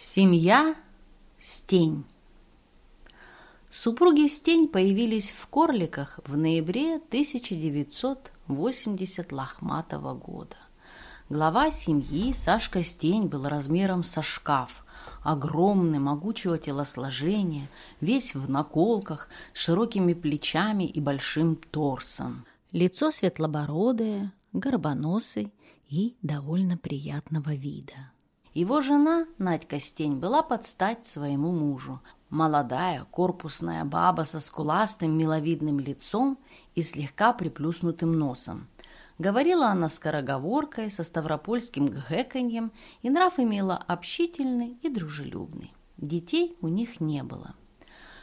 Семья Стень Супруги Стень появились в Корликах в ноябре 1980 лохматого года. Глава семьи Сашка Стень был размером со шкаф, огромный, могучего телосложения, весь в наколках, с широкими плечами и большим торсом. Лицо светлобородое, горбоносый и довольно приятного вида. Его жена, Надька Стень, была под стать своему мужу. Молодая, корпусная баба со скуластым, миловидным лицом и слегка приплюснутым носом. Говорила она скороговоркой, со ставропольским гхэканьем, и нрав имела общительный и дружелюбный. Детей у них не было.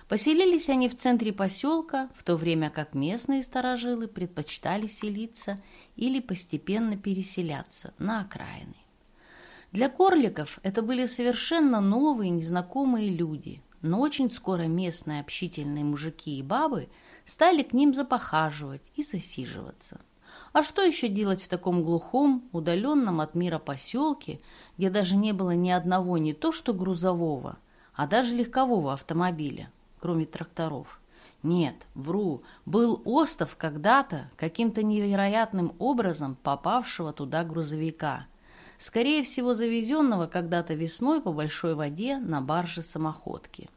Поселились они в центре поселка, в то время как местные старожилы предпочитали селиться или постепенно переселяться на окраины. Для корликов это были совершенно новые, незнакомые люди, но очень скоро местные общительные мужики и бабы стали к ним запохаживать и засиживаться. А что еще делать в таком глухом, удаленном от мира поселке, где даже не было ни одного не то что грузового, а даже легкового автомобиля, кроме тракторов? Нет, вру, был остов когда-то каким-то невероятным образом попавшего туда грузовика – скорее всего завезенного когда-то весной по большой воде на барже самоходки.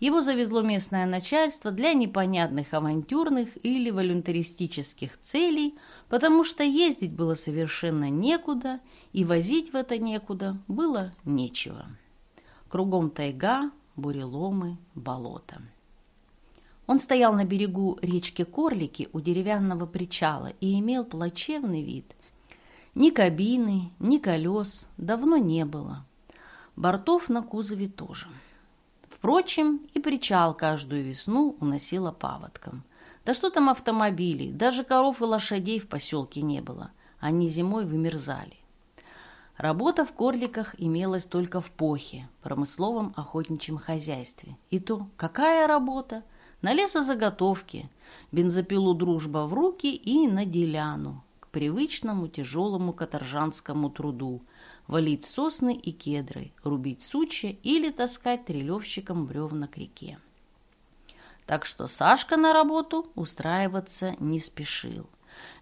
Его завезло местное начальство для непонятных авантюрных или волюнтаристических целей, потому что ездить было совершенно некуда, и возить в это некуда было нечего. Кругом тайга, буреломы, болото. Он стоял на берегу речки Корлики у деревянного причала и имел плачевный вид – ни кабины, ни колес давно не было. Бортов на кузове тоже. Впрочем, и причал каждую весну уносило паводком. Да что там автомобилей, даже коров и лошадей в поселке не было. Они зимой вымерзали. Работа в Корликах имелась только в Похе, промысловом охотничьем хозяйстве. И то, какая работа? На лесозаготовке, бензопилу «Дружба» в руки и на деляну привычному тяжелому каторжанскому труду – валить сосны и кедры, рубить сучья или таскать трелевщиком бревна к реке. Так что Сашка на работу устраиваться не спешил.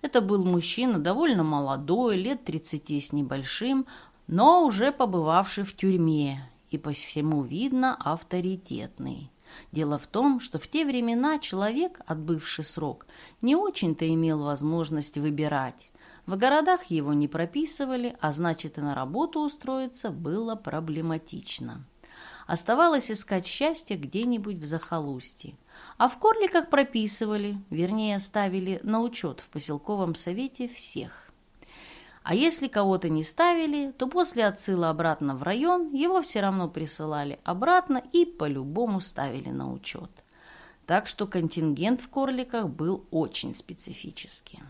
Это был мужчина довольно молодой, лет 30 с небольшим, но уже побывавший в тюрьме и по всему видно авторитетный. Дело в том, что в те времена человек, отбывший срок, не очень-то имел возможность выбирать. В городах его не прописывали, а значит и на работу устроиться было проблематично. Оставалось искать счастье где-нибудь в захолустье. А в Корликах прописывали, вернее, ставили на учет в поселковом совете всех. А если кого-то не ставили, то после отсыла обратно в район его все равно присылали обратно и по-любому ставили на учет. Так что контингент в Корликах был очень специфический.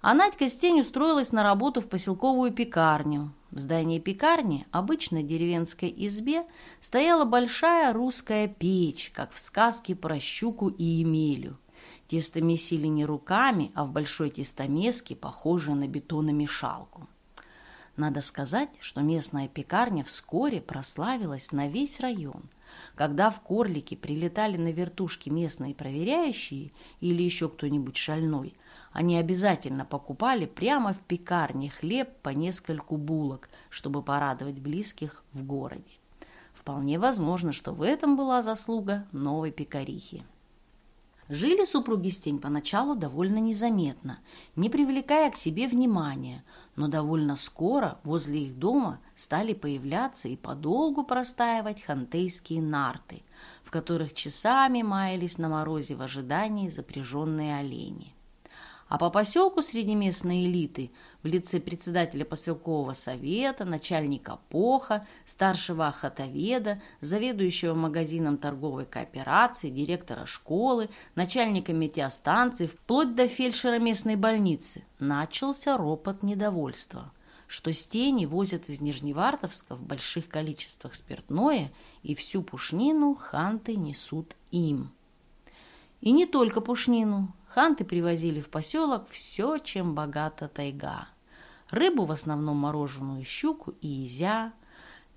А Надька Стень устроилась на работу в поселковую пекарню. В здании пекарни, обычной деревенской избе, стояла большая русская печь, как в сказке про щуку и Емелю – Тесто месили не руками, а в большой тестомеске, похожей на бетономешалку. Надо сказать, что местная пекарня вскоре прославилась на весь район. Когда в Корлике прилетали на вертушки местные проверяющие или еще кто-нибудь шальной, они обязательно покупали прямо в пекарне хлеб по нескольку булок, чтобы порадовать близких в городе. Вполне возможно, что в этом была заслуга новой пекарихи. Жили супруги Стень поначалу довольно незаметно, не привлекая к себе внимания, но довольно скоро возле их дома стали появляться и подолгу простаивать хантейские нарты, в которых часами маялись на морозе в ожидании запряженные олени. А по поселку среди местной элиты в лице председателя поселкового совета, начальника ПОХа, старшего охотоведа, заведующего магазином торговой кооперации, директора школы, начальника метеостанции, вплоть до фельдшера местной больницы, начался ропот недовольства что стени возят из Нижневартовска в больших количествах спиртное, и всю пушнину ханты несут им. И не только пушнину. Ханты привозили в поселок все, чем богата тайга. Рыбу в основном мороженую щуку и изя,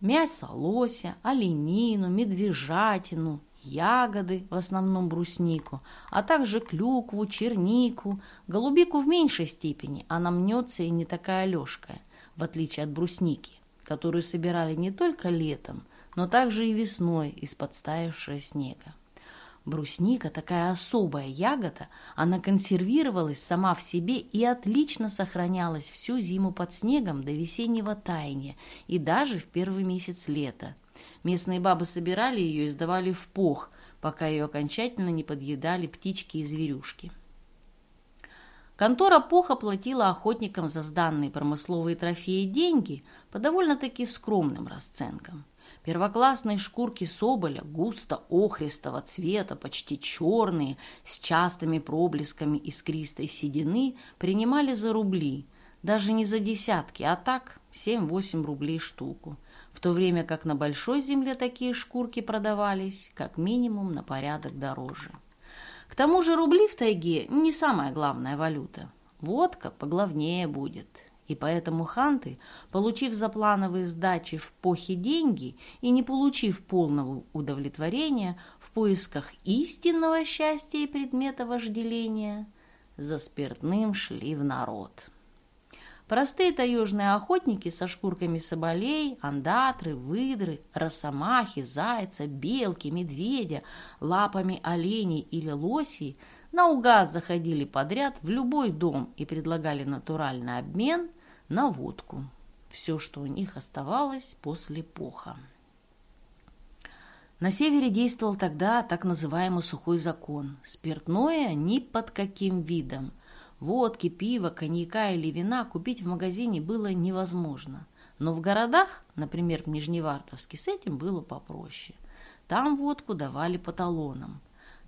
Мясо лося, оленину, медвежатину, ягоды, в основном бруснику, а также клюкву, чернику, голубику в меньшей степени, она мнется и не такая лёжкая, в отличие от брусники, которую собирали не только летом, но также и весной из подстаявшего снега. Брусника такая особая ягода, она консервировалась сама в себе и отлично сохранялась всю зиму под снегом до весеннего таяния и даже в первый месяц лета. Местные бабы собирали ее и сдавали в пох, пока ее окончательно не подъедали птички и зверюшки. Контора Поха платила охотникам за сданные промысловые трофеи деньги по довольно-таки скромным расценкам. Первоклассные шкурки соболя, густо охристого цвета, почти черные, с частыми проблесками искристой седины, принимали за рубли, даже не за десятки, а так 7-8 рублей штуку, в то время как на большой земле такие шкурки продавались как минимум на порядок дороже. К тому же рубли в тайге не самая главная валюта. Водка поглавнее будет. И поэтому ханты, получив за плановые сдачи в похе деньги и не получив полного удовлетворения в поисках истинного счастья и предмета вожделения, за спиртным шли в народ. Простые таежные охотники со шкурками соболей, андатры, выдры, росомахи, зайца, белки, медведя, лапами оленей или лосей наугад заходили подряд в любой дом и предлагали натуральный обмен на водку. Все, что у них оставалось после поха. На севере действовал тогда так называемый сухой закон. Спиртное ни под каким видом. Водки, пива, коньяка или вина купить в магазине было невозможно. Но в городах, например, в Нижневартовске, с этим было попроще. Там водку давали по талонам.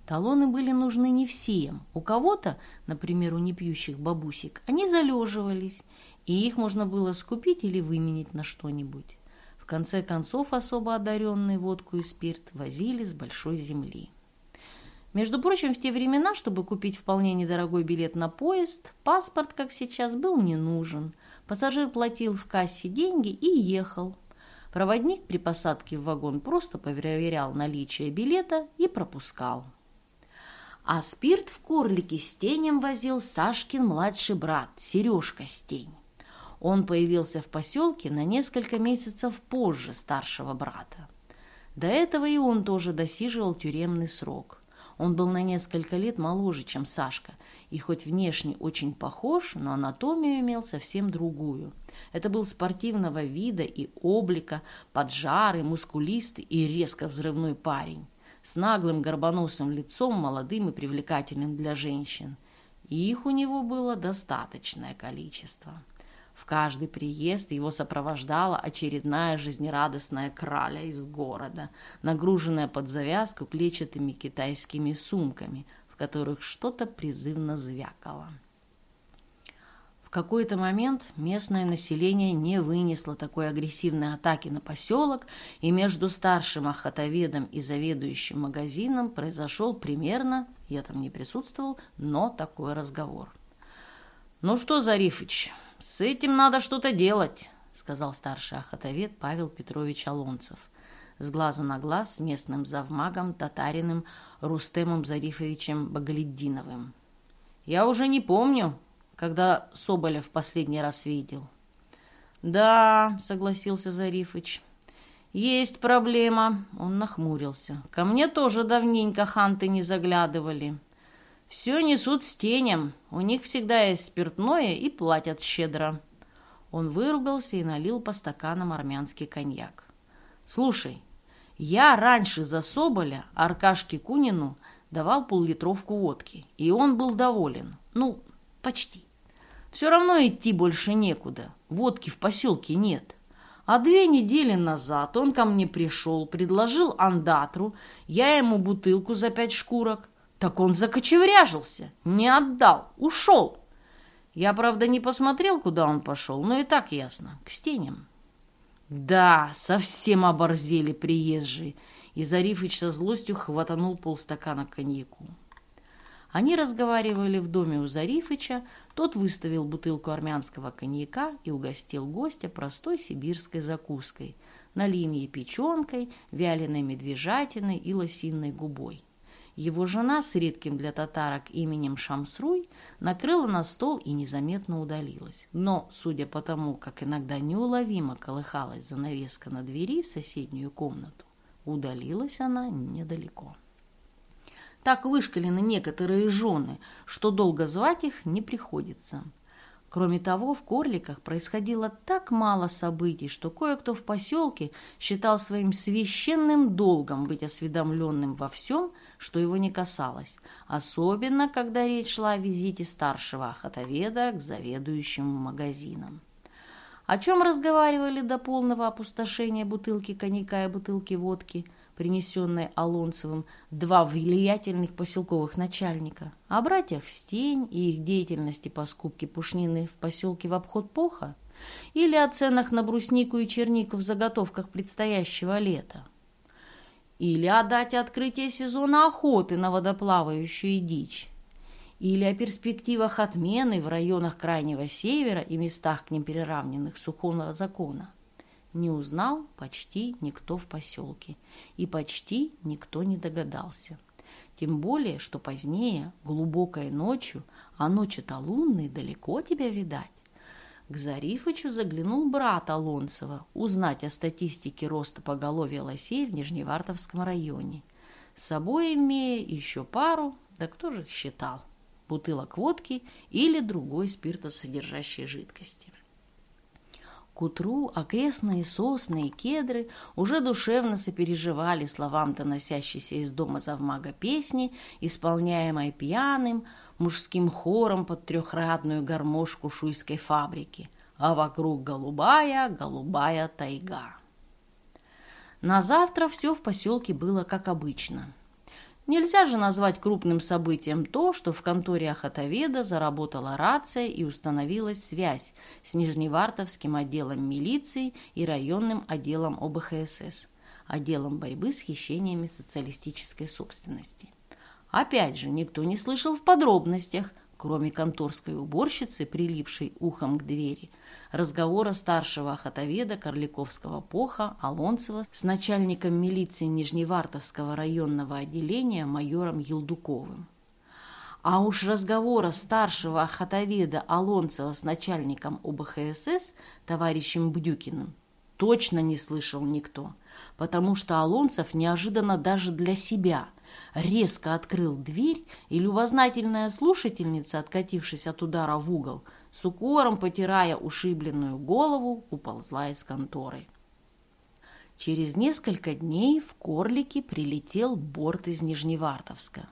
Талоны были нужны не всем. У кого-то, например, у непьющих бабусек, они залеживались, и их можно было скупить или выменить на что-нибудь. В конце концов, особо одаренные водку и спирт возили с большой земли. Между прочим, в те времена, чтобы купить вполне недорогой билет на поезд, паспорт, как сейчас, был не нужен. Пассажир платил в кассе деньги и ехал. Проводник при посадке в вагон просто проверял наличие билета и пропускал. А спирт в Корлике с тенем возил Сашкин младший брат Сережка Стень. Он появился в поселке на несколько месяцев позже старшего брата. До этого и он тоже досиживал тюремный срок. Он был на несколько лет моложе, чем Сашка, и хоть внешне очень похож, но анатомию имел совсем другую. Это был спортивного вида и облика, поджарый, мускулистый и резко взрывной парень, с наглым горбоносым лицом, молодым и привлекательным для женщин. И их у него было достаточное количество. В каждый приезд его сопровождала очередная жизнерадостная краля из города, нагруженная под завязку клетчатыми китайскими сумками, в которых что-то призывно звякало. В какой-то момент местное население не вынесло такой агрессивной атаки на поселок, и между старшим охотоведом и заведующим магазином произошел примерно, я там не присутствовал, но такой разговор. «Ну что, Зарифыч, «С этим надо что-то делать», — сказал старший охотовед Павел Петрович Алонцев, с глазу на глаз с местным завмагом, татариным Рустемом Зарифовичем Багаледдиновым. «Я уже не помню, когда Соболя в последний раз видел». «Да», — согласился Зарифыч, — «есть проблема», — он нахмурился. «Ко мне тоже давненько ханты не заглядывали». Все несут с тенем. У них всегда есть спиртное и платят щедро. Он выругался и налил по стаканам армянский коньяк. Слушай, я раньше за Соболя Аркашке Кунину давал поллитровку водки, и он был доволен. Ну, почти. Все равно идти больше некуда. Водки в поселке нет. А две недели назад он ко мне пришел, предложил андатру, я ему бутылку за пять шкурок. Так он закочевряжился, не отдал, ушел. Я, правда, не посмотрел, куда он пошел, но и так ясно, к стеням. Да, совсем оборзели приезжие, и Зарифыч со злостью хватанул полстакана коньяку. Они разговаривали в доме у Зарифыча, тот выставил бутылку армянского коньяка и угостил гостя простой сибирской закуской, на линии печенкой, вяленой медвежатиной и лосиной губой. Его жена с редким для татарок именем Шамсруй накрыла на стол и незаметно удалилась. Но, судя по тому, как иногда неуловимо колыхалась занавеска на двери в соседнюю комнату, удалилась она недалеко. Так вышкалены некоторые жены, что долго звать их не приходится. Кроме того, в Корликах происходило так мало событий, что кое-кто в поселке считал своим священным долгом быть осведомленным во всем, что его не касалось, особенно когда речь шла о визите старшего охотоведа к заведующему магазином. О чем разговаривали до полного опустошения бутылки коньяка и бутылки водки – принесенной Алонцевым, два влиятельных поселковых начальника, о братьях Стень и их деятельности по скупке пушнины в поселке в обход Поха, или о ценах на бруснику и чернику в заготовках предстоящего лета, или о дате открытия сезона охоты на водоплавающую дичь, или о перспективах отмены в районах Крайнего Севера и местах к ним переравненных сухого закона не узнал почти никто в поселке, и почти никто не догадался. Тем более, что позднее, глубокой ночью, а ночи-то лунные, далеко тебя видать, к Зарифычу заглянул брат Алонцева узнать о статистике роста поголовья лосей в Нижневартовском районе. С собой имея еще пару, да кто же их считал, бутылок водки или другой спиртосодержащей жидкости. К утру окрестные сосны и кедры уже душевно сопереживали словам доносящейся из дома завмага песни, исполняемой пьяным мужским хором под трехрадную гармошку шуйской фабрики, а вокруг голубая, голубая тайга. На завтра все в поселке было как обычно – Нельзя же назвать крупным событием то, что в конторе охотоведа заработала рация и установилась связь с Нижневартовским отделом милиции и районным отделом ОБХСС, отделом борьбы с хищениями социалистической собственности. Опять же, никто не слышал в подробностях, кроме конторской уборщицы, прилипшей ухом к двери – разговора старшего охотоведа Корликовского поха Алонцева с начальником милиции Нижневартовского районного отделения майором Елдуковым. А уж разговора старшего охотоведа Алонцева с начальником ОБХСС товарищем Бдюкиным точно не слышал никто, потому что Алонцев неожиданно даже для себя резко открыл дверь, и любознательная слушательница, откатившись от удара в угол, с укором потирая ушибленную голову, уползла из конторы. Через несколько дней в Корлике прилетел борт из Нижневартовска.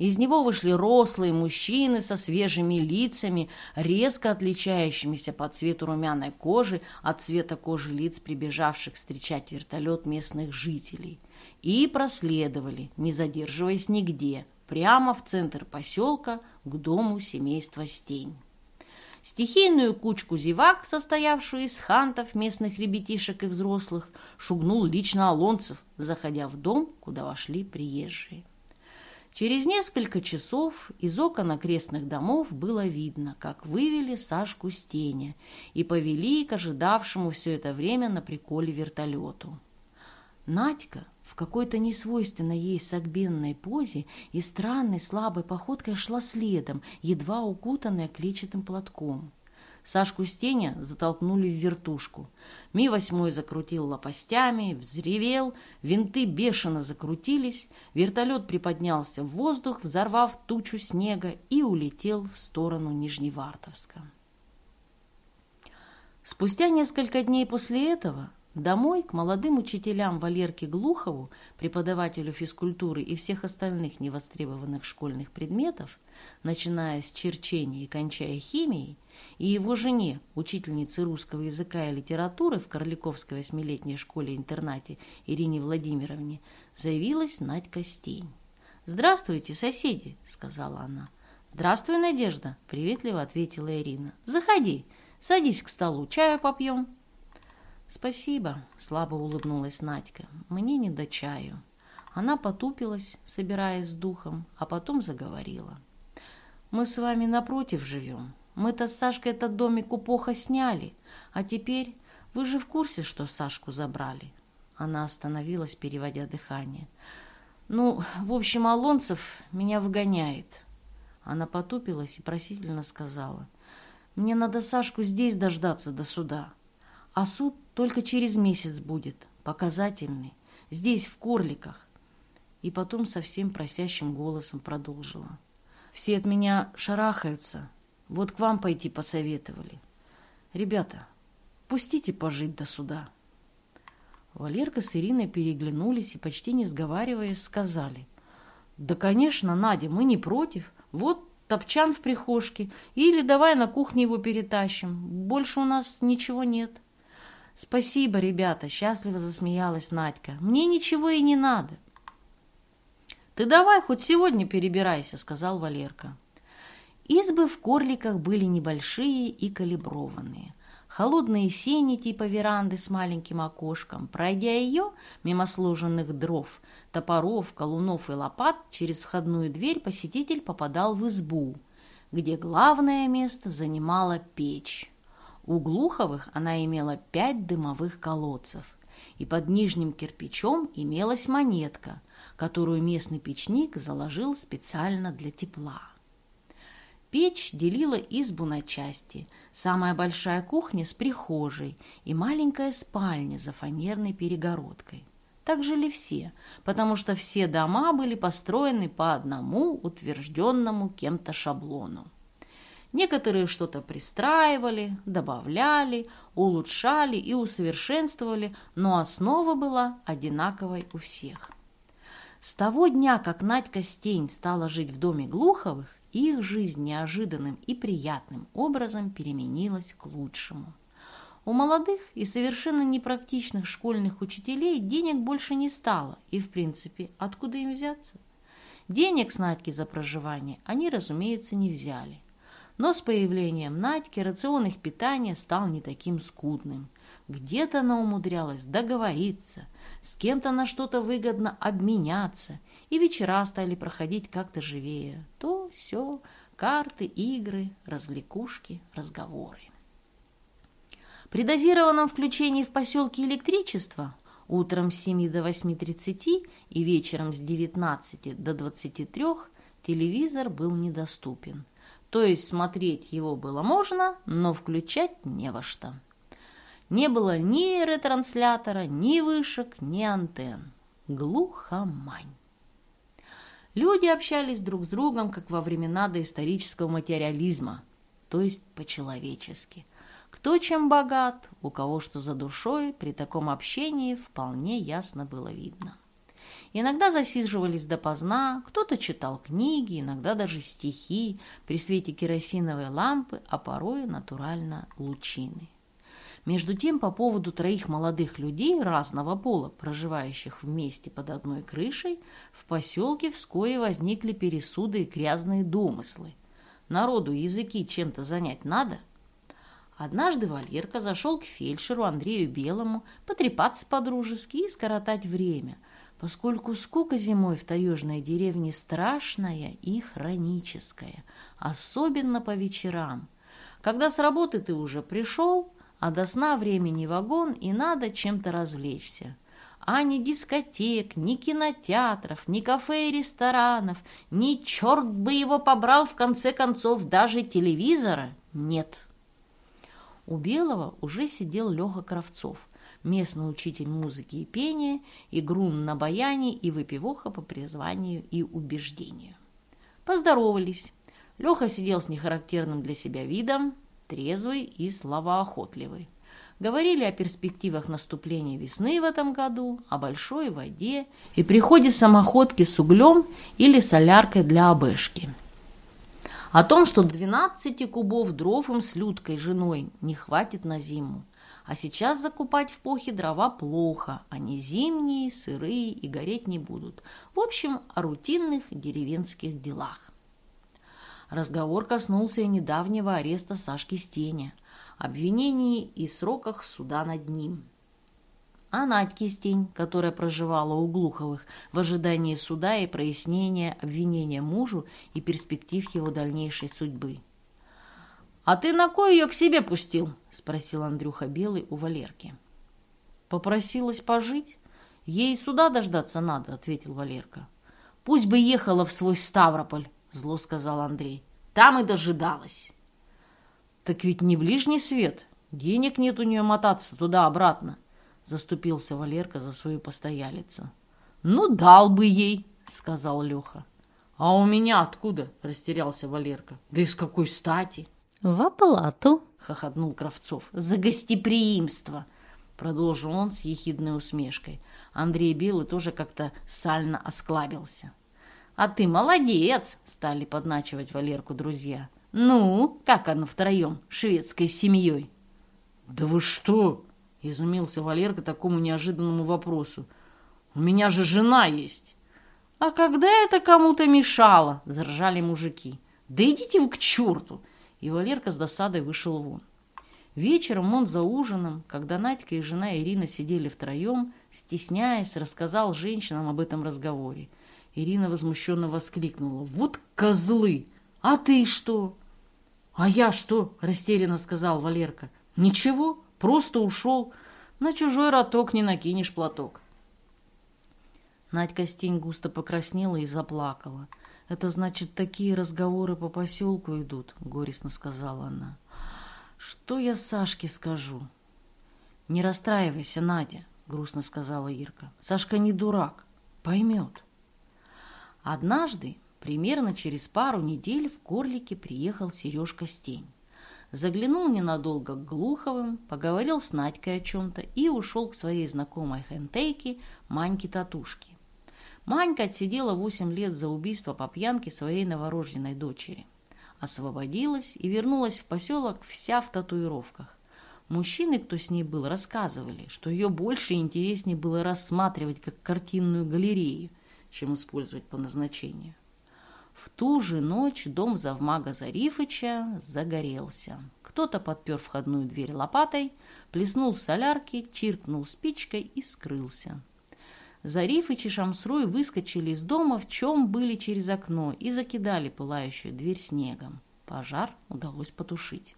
Из него вышли рослые мужчины со свежими лицами, резко отличающимися по цвету румяной кожи от цвета кожи лиц, прибежавших встречать вертолет местных жителей, и проследовали, не задерживаясь нигде, прямо в центр поселка к дому семейства Стень. Стихийную кучку зевак, состоявшую из хантов, местных ребятишек и взрослых, шугнул лично Алонцев, заходя в дом, куда вошли приезжие. Через несколько часов из окон окрестных домов было видно, как вывели Сашку с теня и повели к ожидавшему все это время на приколе вертолету. Надька в какой-то несвойственной ей согбенной позе и странной слабой походкой шла следом, едва укутанная клетчатым платком. Сашку Стеня затолкнули в вертушку. Ми-восьмой закрутил лопастями, взревел, винты бешено закрутились, вертолет приподнялся в воздух, взорвав тучу снега и улетел в сторону Нижневартовска. Спустя несколько дней после этого Домой к молодым учителям Валерке Глухову, преподавателю физкультуры и всех остальных невостребованных школьных предметов, начиная с черчения и кончая химией, и его жене, учительнице русского языка и литературы в Корликовской восьмилетней школе-интернате Ирине Владимировне, заявилась Надька Стень. «Здравствуйте, соседи!» — сказала она. «Здравствуй, Надежда!» — приветливо ответила Ирина. «Заходи, садись к столу, чаю попьем». «Спасибо», — слабо улыбнулась Надька. «Мне не до чаю». Она потупилась, собираясь с духом, а потом заговорила. «Мы с вами напротив живем. Мы-то с Сашкой этот домик у Поха сняли, а теперь Вы же в курсе, что Сашку забрали?» Она остановилась, переводя дыхание. «Ну, в общем, Алонцев меня выгоняет». Она потупилась и просительно сказала. «Мне надо Сашку здесь дождаться до суда. А суд только через месяц будет, показательный, здесь, в Корликах». И потом совсем просящим голосом продолжила. «Все от меня шарахаются. Вот к вам пойти посоветовали. Ребята, пустите пожить до суда». Валерка с Ириной переглянулись и, почти не сговариваясь, сказали. «Да, конечно, Надя, мы не против. Вот топчан в прихожке. Или давай на кухне его перетащим. Больше у нас ничего нет». «Спасибо, ребята!» — счастливо засмеялась Надька. «Мне ничего и не надо». «Ты давай хоть сегодня перебирайся», — сказал Валерка. Избы в Корликах были небольшие и калиброванные. Холодные сени типа веранды с маленьким окошком. Пройдя ее, мимо сложенных дров, топоров, колунов и лопат, через входную дверь посетитель попадал в избу, где главное место занимала печь. У Глуховых она имела пять дымовых колодцев, и под нижним кирпичом имелась монетка, которую местный печник заложил специально для тепла. Печь делила избу на части. Самая большая кухня с прихожей и маленькая спальня за фанерной перегородкой. Так жили все, потому что все дома были построены по одному утвержденному кем-то шаблону. Некоторые что-то пристраивали, добавляли, улучшали и усовершенствовали, но основа была одинаковой у всех. С того дня, как Надька Стень стала жить в доме Глуховых, их жизнь неожиданным и приятным образом переменилась к лучшему. У молодых и совершенно непрактичных школьных учителей денег больше не стало, и, в принципе, откуда им взяться? Денег с Надьки за проживание они, разумеется, не взяли. Но с появлением Надьки рацион их питания стал не таким скудным. Где-то она умудрялась договориться, с кем-то на что-то выгодно обменяться – и вечера стали проходить как-то живее. То, все, карты, игры, развлекушки, разговоры. При дозированном включении в поселке электричества утром с 7 до 8.30 и вечером с 19 до 23 телевизор был недоступен. То есть смотреть его было можно, но включать не во что. Не было ни ретранслятора, ни вышек, ни антенн. Глухомань. Люди общались друг с другом, как во времена доисторического материализма, то есть по-человечески. Кто чем богат, у кого что за душой, при таком общении вполне ясно было видно. Иногда засиживались допоздна, кто-то читал книги, иногда даже стихи при свете керосиновой лампы, а порой натурально лучины. Между тем, по поводу троих молодых людей разного пола, проживающих вместе под одной крышей, в поселке вскоре возникли пересуды и грязные домыслы. Народу языки чем-то занять надо. Однажды Валерка зашел к фельдшеру Андрею Белому потрепаться по-дружески и скоротать время, поскольку скука зимой в таежной деревне страшная и хроническая, особенно по вечерам. Когда с работы ты уже пришел, а до сна времени вагон, и надо чем-то развлечься. А ни дискотек, ни кинотеатров, ни кафе и ресторанов, ни черт бы его побрал, в конце концов, даже телевизора нет. У Белого уже сидел Леха Кравцов, местный учитель музыки и пения, и грун на баяне, и выпивоха по призванию и убеждению. Поздоровались. Леха сидел с нехарактерным для себя видом, трезвый и словоохотливый. Говорили о перспективах наступления весны в этом году, о большой воде и приходе самоходки с углем или соляркой для обешки. О том, что 12 кубов дров им с Людкой женой не хватит на зиму. А сейчас закупать в Похе дрова плохо, они зимние, сырые и гореть не будут. В общем, о рутинных деревенских делах. Разговор коснулся и недавнего ареста Сашки Стеня, обвинений и сроках суда над ним. А Надьки Стень, которая проживала у Глуховых в ожидании суда и прояснения обвинения мужу и перспектив его дальнейшей судьбы. «А ты на кой ее к себе пустил?» — спросил Андрюха Белый у Валерки. «Попросилась пожить? Ей сюда дождаться надо», — ответил Валерка. «Пусть бы ехала в свой Ставрополь», — зло сказал Андрей. «Там и дожидалась». «Так ведь не ближний свет. Денег нет у нее мотаться туда-обратно», — заступился Валерка за свою постоялицу. «Ну, дал бы ей», — сказал Леха. «А у меня откуда?» — растерялся Валерка. «Да из какой стати?» «В оплату!» — хохотнул Кравцов. «За гостеприимство!» — продолжил он с ехидной усмешкой. Андрей Белый тоже как-то сально осклабился. «А ты молодец!» — стали подначивать Валерку друзья. «Ну, как оно втроем, шведской семьей?» «Да вы что?» — изумился Валерка такому неожиданному вопросу. «У меня же жена есть!» «А когда это кому-то мешало?» — заржали мужики. «Да идите вы к черту!» И Валерка с досадой вышел вон. Вечером он за ужином, когда Надька и жена Ирина сидели втроем, стесняясь, рассказал женщинам об этом разговоре. Ирина возмущенно воскликнула. «Вот козлы! А ты что?» «А я что?» – растерянно сказал Валерка. «Ничего, просто ушел. На чужой роток не накинешь платок». Надька Стень густо покраснела и заплакала. «Это значит, такие разговоры по поселку идут», — горестно сказала она. «Что я Сашке скажу?» «Не расстраивайся, Надя», — грустно сказала Ирка. «Сашка не дурак, поймет». Однажды, примерно через пару недель, в Корлике приехал Сережка Стень. Заглянул ненадолго к Глуховым, поговорил с Надькой о чем-то и ушел к своей знакомой хентейке Маньке Татушке. Манька отсидела 8 лет за убийство по пьянке своей новорожденной дочери. Освободилась и вернулась в поселок вся в татуировках. Мужчины, кто с ней был, рассказывали, что ее больше и интереснее было рассматривать как картинную галерею, чем использовать по назначению. В ту же ночь дом завмага Зарифыча загорелся. Кто-то подпер входную дверь лопатой, плеснул солярки, чиркнул спичкой и скрылся. Зарифыч и Шамсруй выскочили из дома, в чем были через окно, и закидали пылающую дверь снегом. Пожар удалось потушить.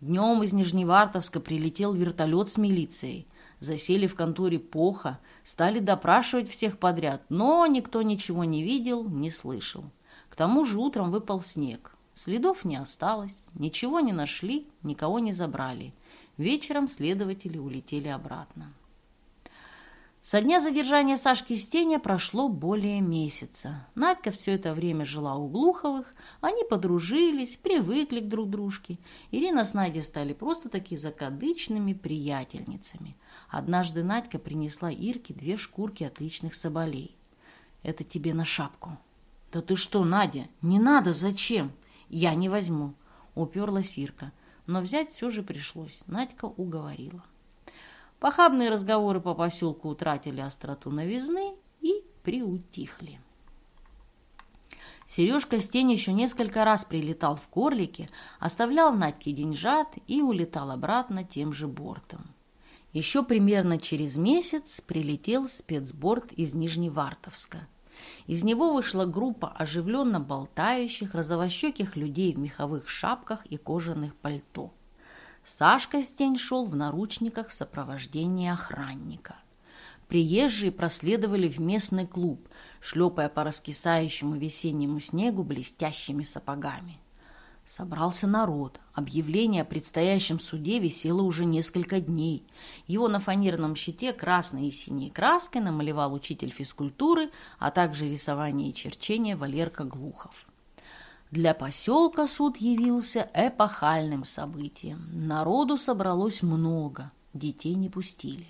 Днем из Нижневартовска прилетел вертолет с милицией. Засели в конторе Поха, стали допрашивать всех подряд, но никто ничего не видел, не слышал. К тому же утром выпал снег. Следов не осталось, ничего не нашли, никого не забрали. Вечером следователи улетели обратно. Со дня задержания Сашки Стеня прошло более месяца. Надька все это время жила у Глуховых, они подружились, привыкли к друг дружке. Ирина с Надей стали просто таки закадычными приятельницами. Однажды Надька принесла Ирке две шкурки отличных соболей. «Это тебе на шапку». «Да ты что, Надя, не надо, зачем?» «Я не возьму», — уперлась Ирка. Но взять все же пришлось. Надька уговорила. Похабные разговоры по поселку утратили остроту новизны и приутихли. Сережка Стень еще несколько раз прилетал в Корлике, оставлял Надьке деньжат и улетал обратно тем же бортом. Еще примерно через месяц прилетел спецборд из Нижневартовска. Из него вышла группа оживленно болтающих, розовощеких людей в меховых шапках и кожаных пальто. Сашка Стень шел в наручниках в сопровождении охранника. Приезжие проследовали в местный клуб, шлепая по раскисающему весеннему снегу блестящими сапогами. Собрался народ. Объявление о предстоящем суде висело уже несколько дней. Его на фанерном щите красной и синей краской намалевал учитель физкультуры, а также рисование и черчение Валерка Глухов. Для поселка суд явился эпохальным событием. Народу собралось много, детей не пустили.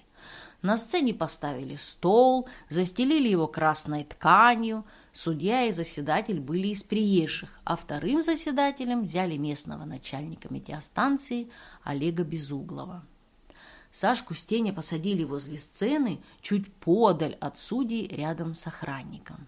На сцене поставили стол, застелили его красной тканью. Судья и заседатель были из приезжих, а вторым заседателем взяли местного начальника метеостанции Олега Безуглова. Сашку Стеня посадили возле сцены, чуть подаль от судей, рядом с охранником.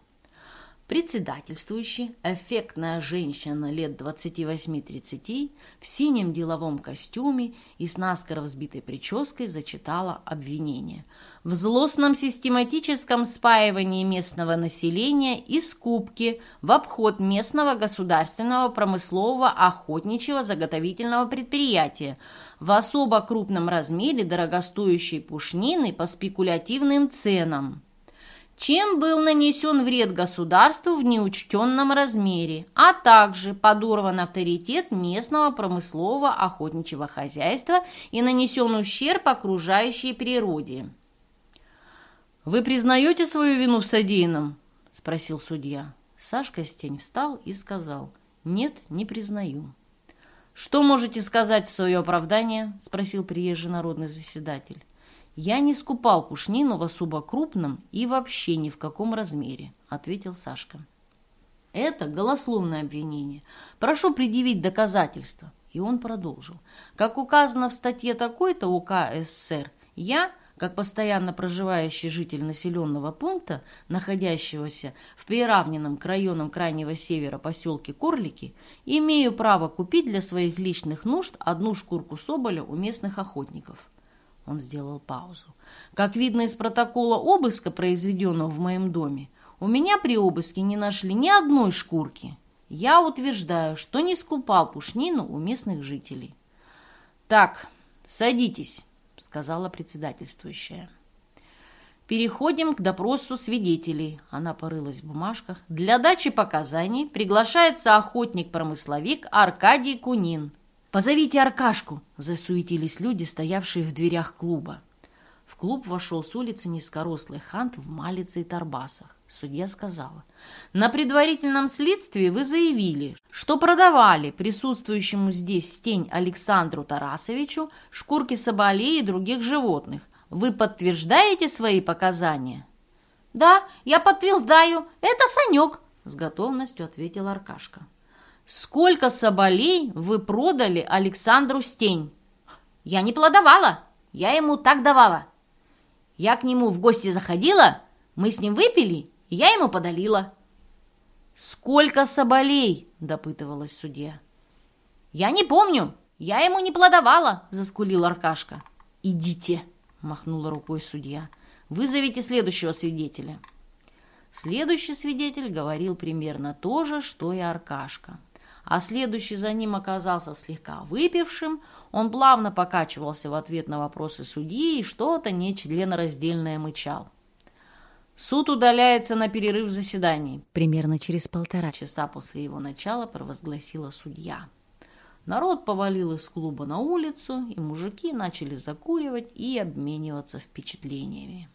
Председательствующий, эффектная женщина лет 28-30, в синем деловом костюме и с наскоро взбитой прической зачитала обвинение. В злостном систематическом спаивании местного населения и скупке в обход местного государственного промыслового охотничьего заготовительного предприятия в особо крупном размере дорогостоящей пушнины по спекулятивным ценам чем был нанесен вред государству в неучтенном размере, а также подорван авторитет местного промыслового охотничьего хозяйства и нанесен ущерб окружающей природе. «Вы признаете свою вину в содеянном?» – спросил судья. Сашка Стень встал и сказал, «Нет, не признаю». «Что можете сказать в свое оправдание?» – спросил приезжий народный заседатель. «Я не скупал пушнину в особо крупном и вообще ни в каком размере», — ответил Сашка. «Это голословное обвинение. Прошу предъявить доказательства». И он продолжил. «Как указано в статье такой-то УК СССР, я, как постоянно проживающий житель населенного пункта, находящегося в приравненном к районам Крайнего Севера поселке Корлики, имею право купить для своих личных нужд одну шкурку соболя у местных охотников». Он сделал паузу. Как видно из протокола обыска, произведенного в моем доме, у меня при обыске не нашли ни одной шкурки. Я утверждаю, что не скупал пушнину у местных жителей. Так, садитесь, сказала председательствующая. Переходим к допросу свидетелей. Она порылась в бумажках. Для дачи показаний приглашается охотник-промысловик Аркадий Кунин. «Позовите Аркашку!» – засуетились люди, стоявшие в дверях клуба. В клуб вошел с улицы низкорослый хант в малице и торбасах. Судья сказала, «На предварительном следствии вы заявили, что продавали присутствующему здесь тень Александру Тарасовичу шкурки соболей и других животных. Вы подтверждаете свои показания?» «Да, я подтверждаю. Это Санек», – с готовностью ответил Аркашка. Сколько соболей вы продали Александру Стень? Я не плодовала, я ему так давала. Я к нему в гости заходила, мы с ним выпили, и я ему подалила. Сколько соболей? допытывалась судья. Я не помню, я ему не плодовала, заскулил Аркашка. Идите, махнула рукой судья. Вызовите следующего свидетеля. Следующий свидетель говорил примерно то же, что и Аркашка а следующий за ним оказался слегка выпившим, он плавно покачивался в ответ на вопросы судьи и что-то нечленораздельное мычал. Суд удаляется на перерыв заседаний. Примерно через полтора часа после его начала провозгласила судья. Народ повалил из клуба на улицу, и мужики начали закуривать и обмениваться впечатлениями.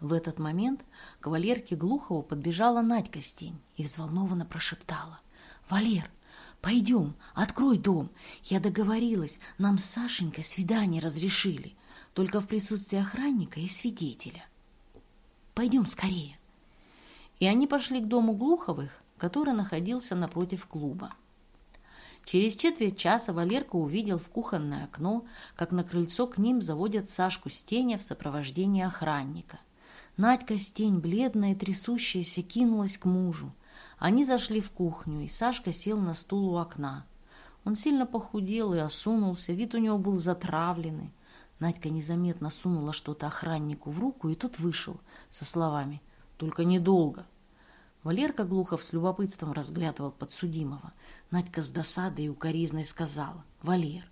В этот момент к Валерке Глухову подбежала Надька Стень и взволнованно прошептала. «Валер, пойдем, открой дом. Я договорилась, нам с Сашенькой свидание разрешили, только в присутствии охранника и свидетеля. Пойдем скорее». И они пошли к дому Глуховых, который находился напротив клуба. Через четверть часа Валерка увидел в кухонное окно, как на крыльцо к ним заводят Сашку Стеня в сопровождении охранника. Надька Стень, бледная и трясущаяся, кинулась к мужу. Они зашли в кухню, и Сашка сел на стул у окна. Он сильно похудел и осунулся, вид у него был затравленный. Надька незаметно сунула что-то охраннику в руку, и тот вышел со словами «Только недолго». Валерка Глухов с любопытством разглядывал подсудимого. Надька с досадой и укоризной сказала «Валер,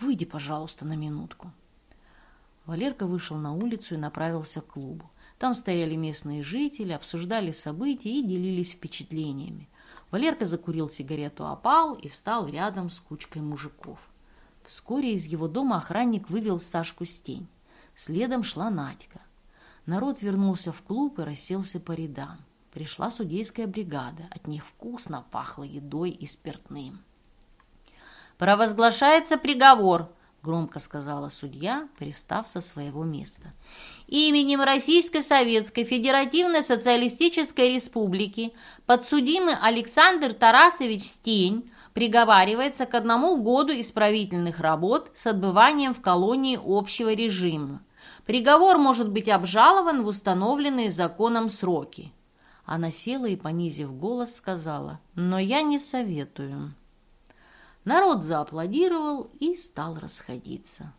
выйди, пожалуйста, на минутку». Валерка вышел на улицу и направился к клубу. Там стояли местные жители, обсуждали события и делились впечатлениями. Валерка закурил сигарету опал и встал рядом с кучкой мужиков. Вскоре из его дома охранник вывел Сашку Стень. Следом шла Надька. Народ вернулся в клуб и расселся по рядам. Пришла судейская бригада. От них вкусно пахло едой и спиртным. «Провозглашается приговор», — громко сказала судья, привстав со своего места. «Именем Российской Советской Федеративной Социалистической Республики подсудимый Александр Тарасович Стень приговаривается к одному году исправительных работ с отбыванием в колонии общего режима. Приговор может быть обжалован в установленные законом сроки». Она села и, понизив голос, сказала, «Но я не советую». Народ зааплодировал и стал расходиться.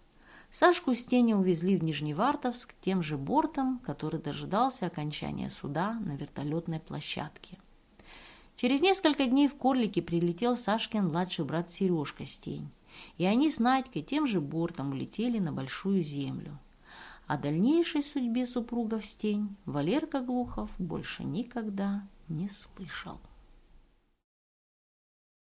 Сашку с тени увезли в Нижневартовск тем же бортом, который дожидался окончания суда на вертолетной площадке. Через несколько дней в Корлике прилетел Сашкин младший брат Сережка Стень, и они с Надькой тем же бортом улетели на Большую Землю. О дальнейшей судьбе супругов Стень Валерка Глухов больше никогда не слышал.